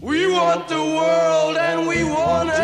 We want the world and we want it.